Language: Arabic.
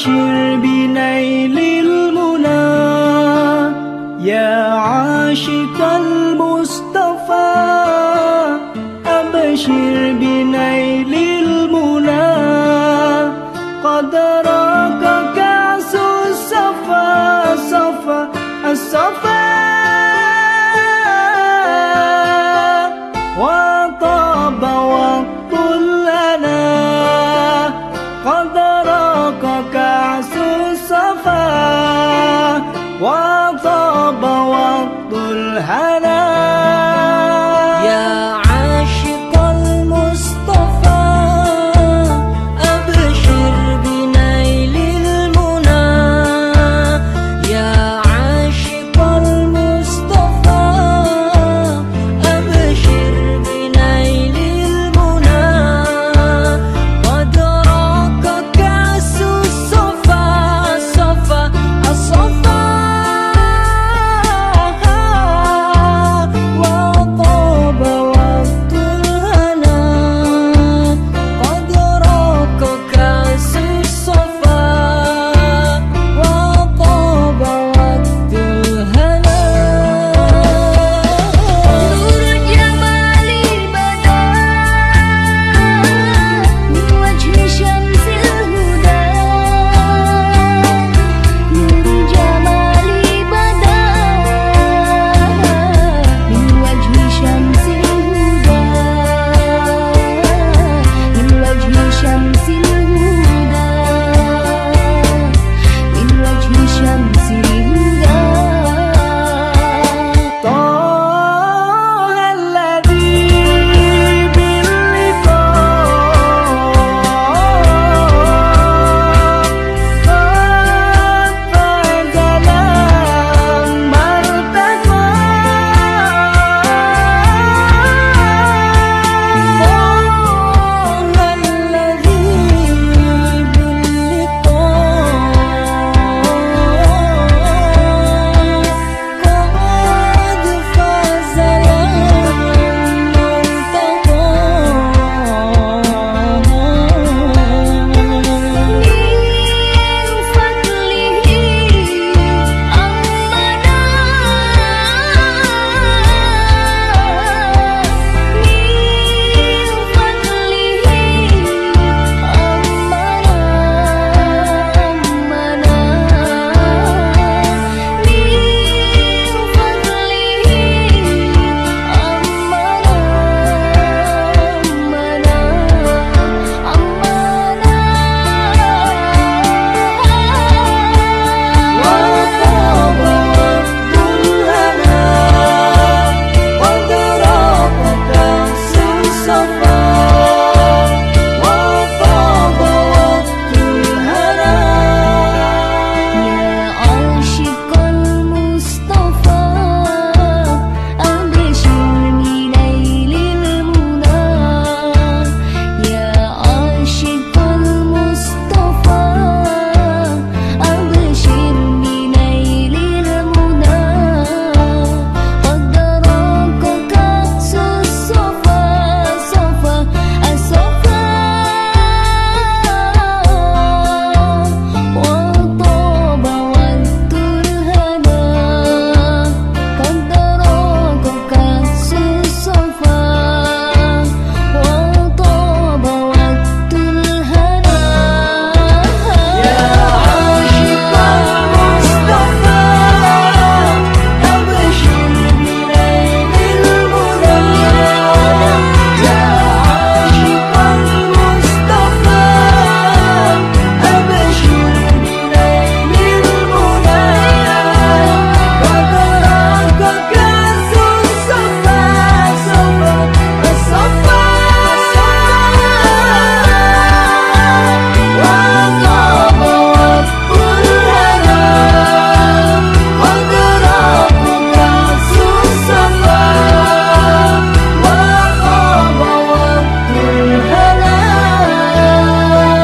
أبشر بنيل المنى. يا عاشق المصطفى أبشر بنيل المنى. قدر